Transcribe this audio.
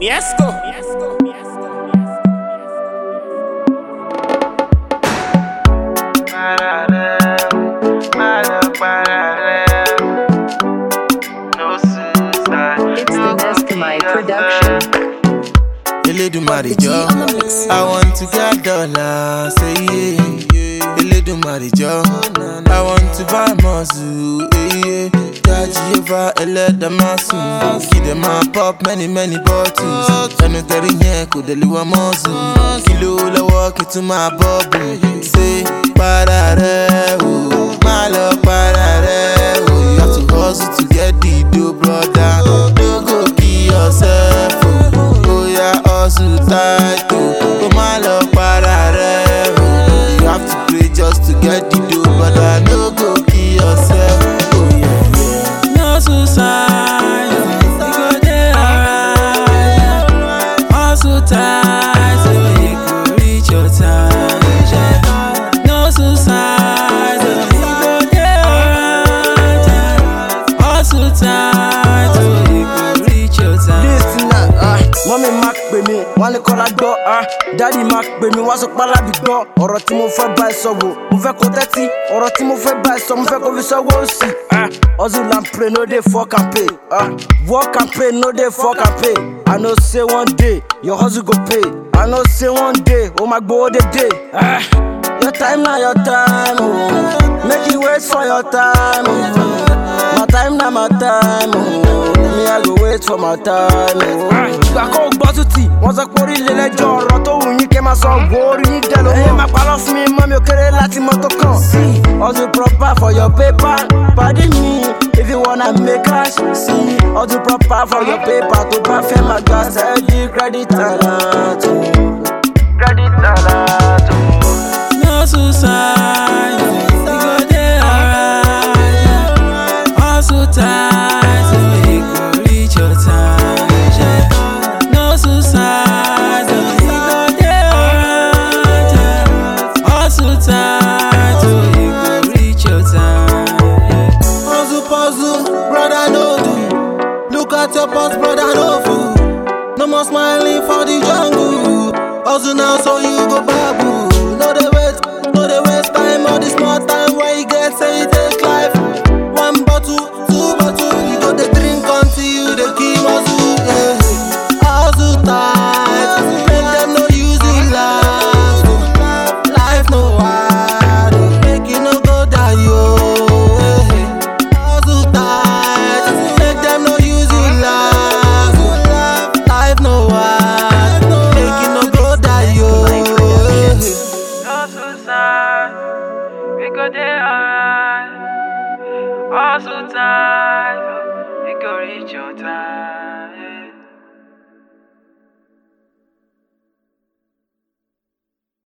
Miesco. Miesco. Elédùmarè jọ̀ọ́, I want to get dollar, say yeah. Elédùmarè jọ̀ọ́, I want to buy muscle, yeah. Jah Jehovah ẹlẹ́dàmásù Kìdẹ̀ máa pop many many bottles Ẹnu tẹ̀rí yẹn kò dẹ̀ lè wá mọ́ọ̀sù Kìlò lọ́wọ́ kì tún máa bọ́ọ̀bù Ṣé para rẹ̀ o, máa lọ para rẹ̀ o You have to hustle to get the dough brother No go kill yourself o, ó yá hustle o, ó lọ. mọ́mí má pè mí wọ́n lè kọ́ra gbọ́ á dáàdi má pè mí wọ́n sọ pálábì gbọ́ ọ̀rọ̀ tí mo fẹ́ bá ẹ sọ wò mo fẹ́ kó tẹ́tí ọ̀rọ̀ tí mo fẹ́ bá ẹ sọ mo fẹ́ kó fi sọ́wọ́ sí i. Ah, hustle and no dey for campaign work and pray no dey for ah, campaign i know say one day your hustle go pay i know say one day o ma gbowó dédé. Ah, your time na your time o oh. make you wait for your time o oh. my time na my time o. Oh. I go wait for my time. Oh. Ìgbà kan ò gbọ́ sùtì, wọ́n sọ pé orílẹ̀ lẹ́jọ́ ọ̀rọ̀ tó wù yín kẹ́ máa sọ wo orí yín dẹ̀ ló mọ̀. Ẹ má parọ́ fún mi mọ́ mi ò kéré láti mọ́ tó kàn. Hustle proper for your paper, pàdé mi. If you wanna make cash, see. Hustle proper for your paper tó bá fẹ́ máa gba sẹ́ẹ̀dì credit alert. Oh. no fool. No more smiling for the jungle. Hustle now so you no yo. No we go there alright. All so tight, we go reach your time.